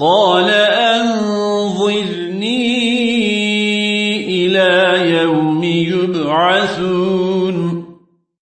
قال أنظرني إلى يوم يبعثون.